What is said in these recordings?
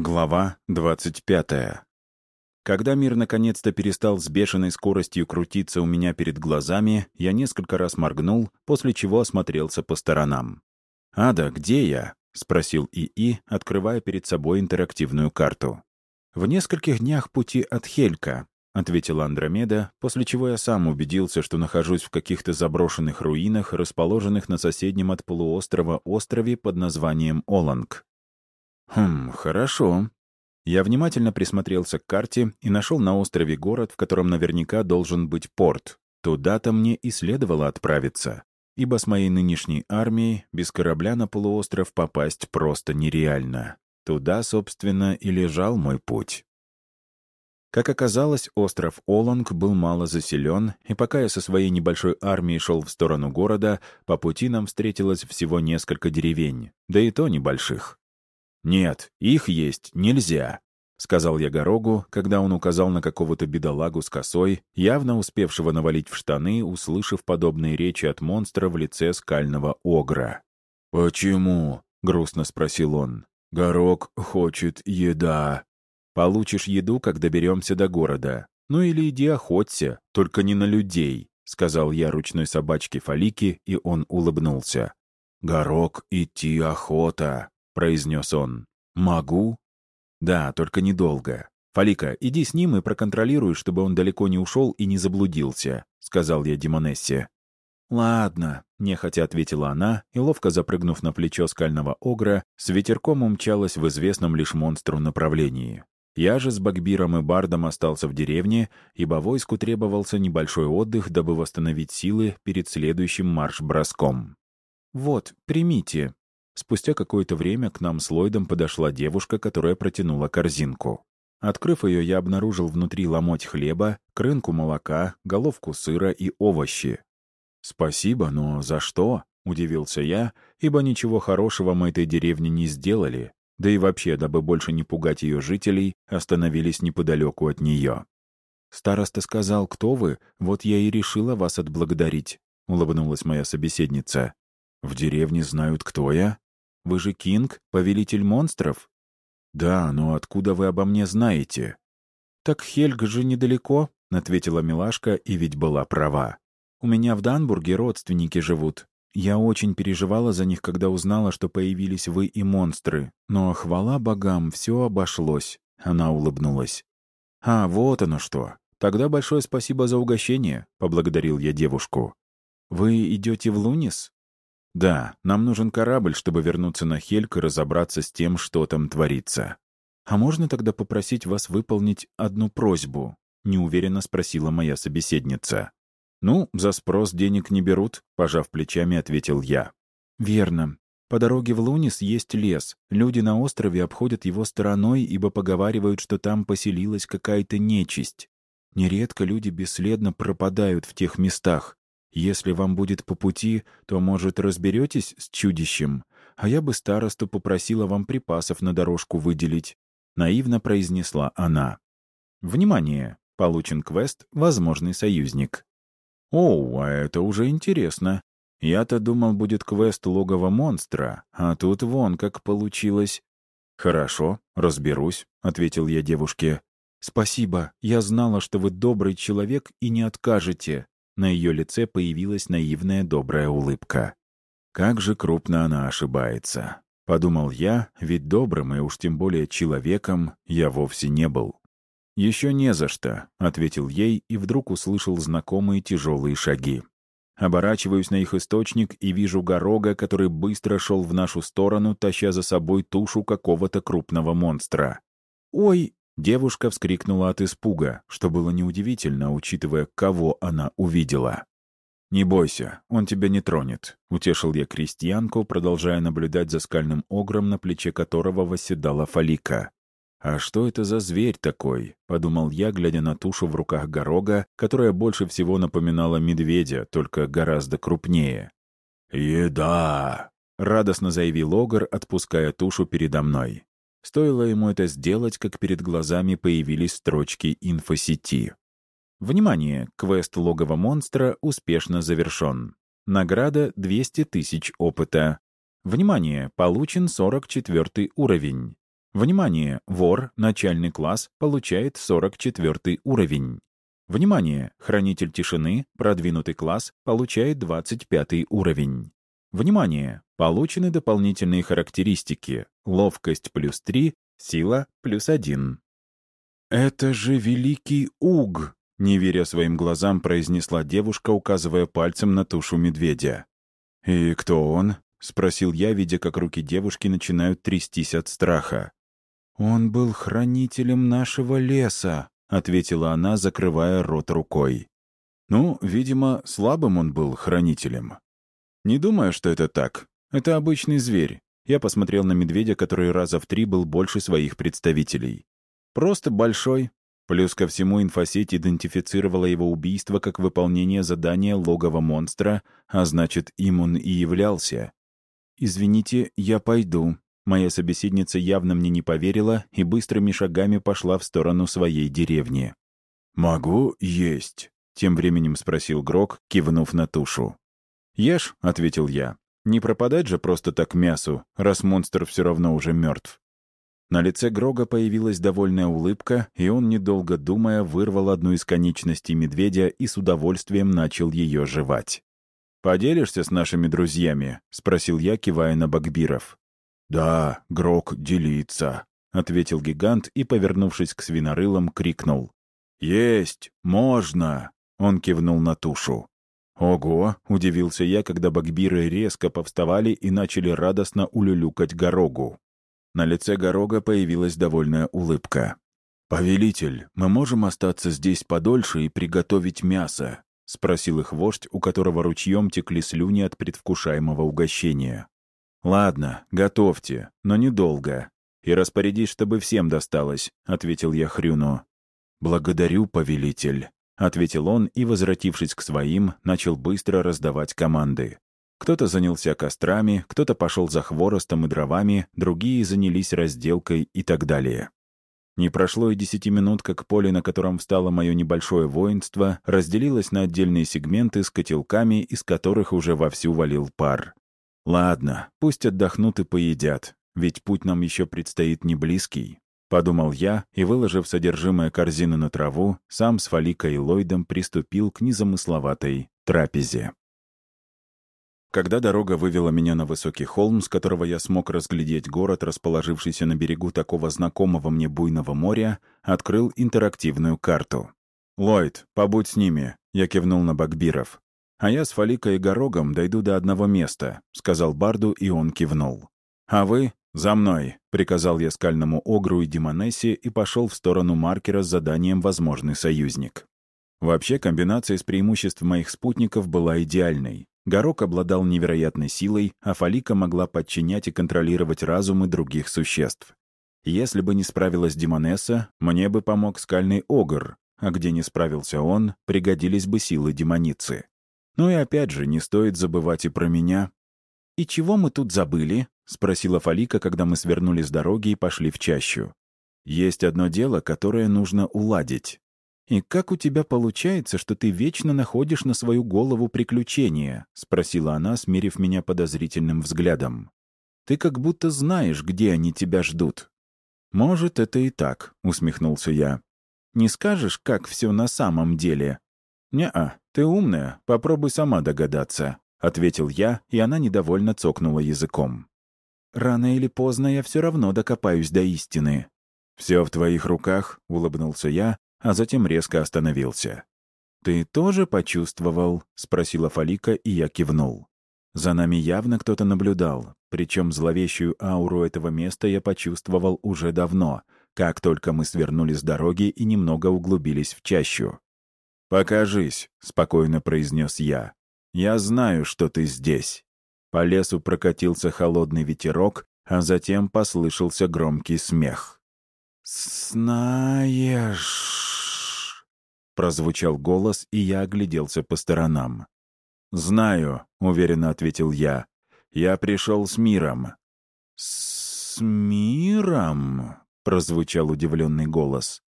Глава 25. Когда мир наконец-то перестал с бешеной скоростью крутиться у меня перед глазами, я несколько раз моргнул, после чего осмотрелся по сторонам. «Ада, где я?» — спросил ИИ, открывая перед собой интерактивную карту. «В нескольких днях пути от Хелька», — ответила Андромеда, после чего я сам убедился, что нахожусь в каких-то заброшенных руинах, расположенных на соседнем от полуострова острове под названием Оланг. «Хм, хорошо». Я внимательно присмотрелся к карте и нашел на острове город, в котором наверняка должен быть порт. Туда-то мне и следовало отправиться, ибо с моей нынешней армией без корабля на полуостров попасть просто нереально. Туда, собственно, и лежал мой путь. Как оказалось, остров Оланг был мало заселен, и пока я со своей небольшой армией шел в сторону города, по пути нам встретилось всего несколько деревень, да и то небольших. «Нет, их есть нельзя», — сказал я Горогу, когда он указал на какого-то бедолагу с косой, явно успевшего навалить в штаны, услышав подобные речи от монстра в лице скального огра. «Почему?» — грустно спросил он. «Горог хочет еда». «Получишь еду, как доберемся до города. Ну или иди охоться, только не на людей», — сказал я ручной собачке Фалики, и он улыбнулся. «Горог идти охота», произнес он. «Могу?» «Да, только недолго. Фалика, иди с ним и проконтролируй, чтобы он далеко не ушел и не заблудился», — сказал я Димонессе. «Ладно», — нехотя ответила она, и, ловко запрыгнув на плечо скального огра, с ветерком умчалась в известном лишь монстру направлении. Я же с Багбиром и Бардом остался в деревне, ибо войску требовался небольшой отдых, дабы восстановить силы перед следующим марш-броском. «Вот, примите», Спустя какое-то время к нам с Ллойдом подошла девушка, которая протянула корзинку. Открыв ее, я обнаружил внутри ломоть хлеба, крынку молока, головку сыра и овощи. «Спасибо, но за что?» — удивился я, ибо ничего хорошего мы этой деревне не сделали, да и вообще, дабы больше не пугать ее жителей, остановились неподалеку от нее. «Староста сказал, кто вы, вот я и решила вас отблагодарить», — улыбнулась моя собеседница. «В деревне знают, кто я?» Вы же Кинг, повелитель монстров?» «Да, но откуда вы обо мне знаете?» «Так Хельг же недалеко», — ответила милашка, и ведь была права. «У меня в Данбурге родственники живут. Я очень переживала за них, когда узнала, что появились вы и монстры. Но, хвала богам, все обошлось», — она улыбнулась. «А, вот оно что. Тогда большое спасибо за угощение», — поблагодарил я девушку. «Вы идете в Лунис?» «Да, нам нужен корабль, чтобы вернуться на Хельк и разобраться с тем, что там творится. А можно тогда попросить вас выполнить одну просьбу?» — неуверенно спросила моя собеседница. «Ну, за спрос денег не берут», — пожав плечами, ответил я. «Верно. По дороге в Лунис есть лес. Люди на острове обходят его стороной, ибо поговаривают, что там поселилась какая-то нечисть. Нередко люди бесследно пропадают в тех местах. Если вам будет по пути, то, может, разберетесь с чудищем, а я бы старосту попросила вам припасов на дорожку выделить», — наивно произнесла она. «Внимание! Получен квест «Возможный союзник». «Оу, а это уже интересно. Я-то думал, будет квест логово монстра, а тут вон как получилось». «Хорошо, разберусь», — ответил я девушке. «Спасибо. Я знала, что вы добрый человек и не откажете», на ее лице появилась наивная добрая улыбка. «Как же крупно она ошибается!» — подумал я, ведь добрым и уж тем более человеком я вовсе не был. «Еще не за что», — ответил ей и вдруг услышал знакомые тяжелые шаги. Оборачиваюсь на их источник и вижу Горога, который быстро шел в нашу сторону, таща за собой тушу какого-то крупного монстра. «Ой!» Девушка вскрикнула от испуга, что было неудивительно, учитывая, кого она увидела. «Не бойся, он тебя не тронет», — утешил я крестьянку, продолжая наблюдать за скальным огром, на плече которого восседала Фалика. «А что это за зверь такой?» — подумал я, глядя на тушу в руках Горога, которая больше всего напоминала медведя, только гораздо крупнее. «Еда!» — радостно заявил Огр, отпуская тушу передо мной. Стоило ему это сделать, как перед глазами появились строчки инфосети. Внимание! Квест логово монстра успешно завершен. Награда 200 тысяч опыта. Внимание! Получен 44 уровень. Внимание! Вор, начальный класс, получает 44 уровень. Внимание! Хранитель тишины, продвинутый класс, получает 25 уровень. Внимание! Получены дополнительные характеристики. Ловкость плюс 3, сила плюс 1. «Это же великий Уг!» — не веря своим глазам, произнесла девушка, указывая пальцем на тушу медведя. «И кто он?» — спросил я, видя, как руки девушки начинают трястись от страха. «Он был хранителем нашего леса», — ответила она, закрывая рот рукой. «Ну, видимо, слабым он был хранителем. Не думаю, что это так. Это обычный зверь. Я посмотрел на медведя, который раза в три был больше своих представителей. Просто большой. Плюс ко всему инфосеть идентифицировала его убийство как выполнение задания логова монстра, а значит, им он и являлся. «Извините, я пойду». Моя собеседница явно мне не поверила и быстрыми шагами пошла в сторону своей деревни. «Могу есть?» — тем временем спросил Грок, кивнув на тушу. «Ешь», — ответил я. «Не пропадать же просто так мясу, раз монстр все равно уже мертв». На лице Грога появилась довольная улыбка, и он, недолго думая, вырвал одну из конечностей медведя и с удовольствием начал ее жевать. «Поделишься с нашими друзьями?» — спросил я, кивая на Багбиров. «Да, Грог делится», — ответил гигант и, повернувшись к свинорылам, крикнул. «Есть! Можно!» — он кивнул на тушу. «Ого!» — удивился я, когда багбиры резко повставали и начали радостно улюлюкать Горогу. На лице Горога появилась довольная улыбка. «Повелитель, мы можем остаться здесь подольше и приготовить мясо?» — спросил их вождь, у которого ручьем текли слюни от предвкушаемого угощения. «Ладно, готовьте, но недолго. И распорядись, чтобы всем досталось», — ответил я Хрюну. «Благодарю, повелитель», — ответил он и, возвратившись к своим, начал быстро раздавать команды. Кто-то занялся кострами, кто-то пошел за хворостом и дровами, другие занялись разделкой и так далее. Не прошло и десяти минут, как поле, на котором встало мое небольшое воинство, разделилось на отдельные сегменты с котелками, из которых уже вовсю валил пар. Ладно, пусть отдохнут и поедят, ведь путь нам еще предстоит не близкий. Подумал я и, выложив содержимое корзины на траву, сам с Фаликой и Ллойдом приступил к незамысловатой трапезе. Когда дорога вывела меня на высокий холм, с которого я смог разглядеть город, расположившийся на берегу такого знакомого мне буйного моря, открыл интерактивную карту. «Ллойд, побудь с ними», — я кивнул на Багбиров. «А я с Фаликой и Горогом дойду до одного места», — сказал Барду, и он кивнул. «А вы? За мной», — приказал я скальному Огру и Димонессе и пошел в сторону маркера с заданием «Возможный союзник». Вообще, комбинация из преимуществ моих спутников была идеальной. Горок обладал невероятной силой, а Фалика могла подчинять и контролировать разумы других существ. Если бы не справилась Демонесса, мне бы помог скальный Огр, а где не справился он, пригодились бы силы демоницы. Ну и опять же, не стоит забывать и про меня. «И чего мы тут забыли?» — спросила Фалика, когда мы свернули с дороги и пошли в чащу. «Есть одно дело, которое нужно уладить. «И как у тебя получается, что ты вечно находишь на свою голову приключения?» — спросила она, смирив меня подозрительным взглядом. «Ты как будто знаешь, где они тебя ждут». «Может, это и так», — усмехнулся я. «Не скажешь, как все на самом деле?» «Не-а, ты умная, попробуй сама догадаться», — ответил я, и она недовольно цокнула языком. «Рано или поздно я все равно докопаюсь до истины». «Все в твоих руках», — улыбнулся я, а затем резко остановился. «Ты тоже почувствовал?» — спросила Фалика, и я кивнул. За нами явно кто-то наблюдал, причем зловещую ауру этого места я почувствовал уже давно, как только мы свернули с дороги и немного углубились в чащу. «Покажись», — спокойно произнес я. «Я знаю, что ты здесь». По лесу прокатился холодный ветерок, а затем послышался громкий смех. «Знаешь...» Прозвучал голос, и я огляделся по сторонам. «Знаю», — уверенно ответил я. «Я пришел с миром». «С миром?» — прозвучал удивленный голос.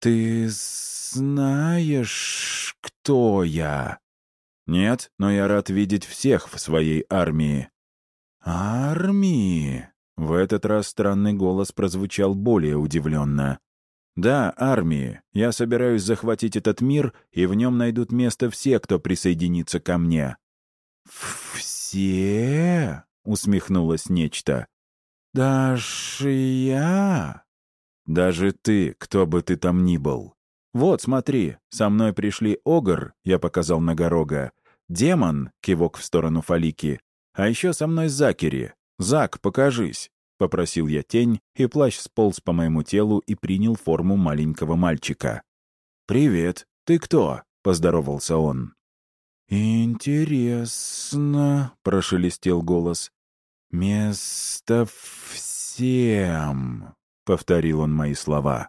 «Ты знаешь, кто я?» «Нет, но я рад видеть всех в своей армии». «Армии?» В этот раз странный голос прозвучал более удивленно. «Да, армии. Я собираюсь захватить этот мир, и в нем найдут место все, кто присоединится ко мне». «Все?» — усмехнулось нечто. «Даже я?» «Даже ты, кто бы ты там ни был. Вот, смотри, со мной пришли Огр, я показал Ногорога, Демон, кивок в сторону Фалики, а еще со мной Закери. Зак, покажись. — попросил я тень, и плащ сполз по моему телу и принял форму маленького мальчика. «Привет, ты кто?» — поздоровался он. «Интересно», — прошелестел голос. «Место всем», — повторил он мои слова.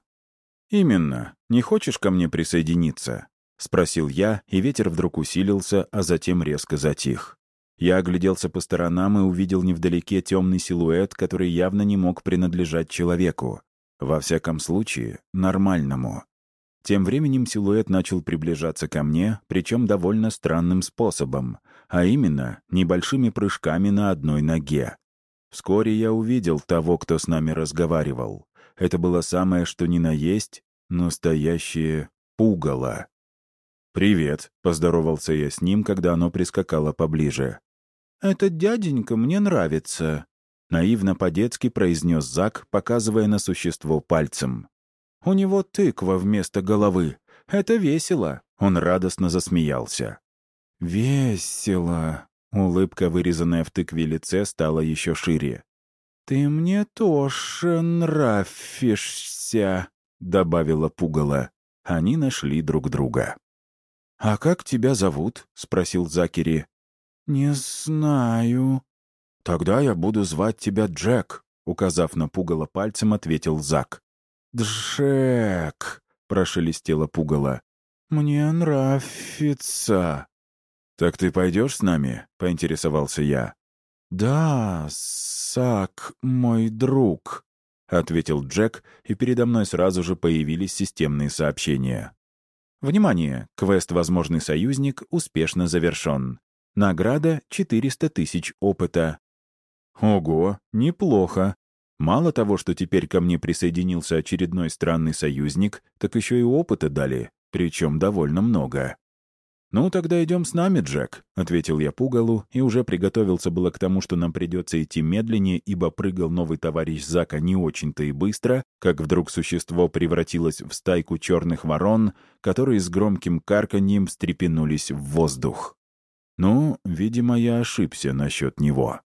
«Именно. Не хочешь ко мне присоединиться?» — спросил я, и ветер вдруг усилился, а затем резко затих. Я огляделся по сторонам и увидел невдалеке темный силуэт, который явно не мог принадлежать человеку. Во всяком случае, нормальному. Тем временем силуэт начал приближаться ко мне, причем довольно странным способом, а именно небольшими прыжками на одной ноге. Вскоре я увидел того, кто с нами разговаривал. Это было самое, что ни на есть, настоящее пугало. «Привет», — поздоровался я с ним, когда оно прискакало поближе. «Этот дяденька мне нравится», — наивно по-детски произнес Зак, показывая на существо пальцем. «У него тыква вместо головы. Это весело», — он радостно засмеялся. «Весело», — улыбка, вырезанная в тыкве лице, стала еще шире. «Ты мне тоже нравишься», — добавила пугало. Они нашли друг друга. «А как тебя зовут?» — спросил Закери. «Не знаю». «Тогда я буду звать тебя Джек», — указав на пугало пальцем, ответил Зак. «Джек», — прошелестело пугало. «Мне нравится». «Так ты пойдешь с нами?» — поинтересовался я. «Да, Сак, мой друг», — ответил Джек, и передо мной сразу же появились системные сообщения. Внимание! Квест «Возможный союзник» успешно завершен. Награда — 400 тысяч опыта. Ого, неплохо. Мало того, что теперь ко мне присоединился очередной странный союзник, так еще и опыта дали, причем довольно много. «Ну, тогда идем с нами, Джек», — ответил я Пугалу и уже приготовился было к тому, что нам придется идти медленнее, ибо прыгал новый товарищ Зака не очень-то и быстро, как вдруг существо превратилось в стайку черных ворон, которые с громким карканьем встрепенулись в воздух. Ну, видимо, я ошибся насчет него.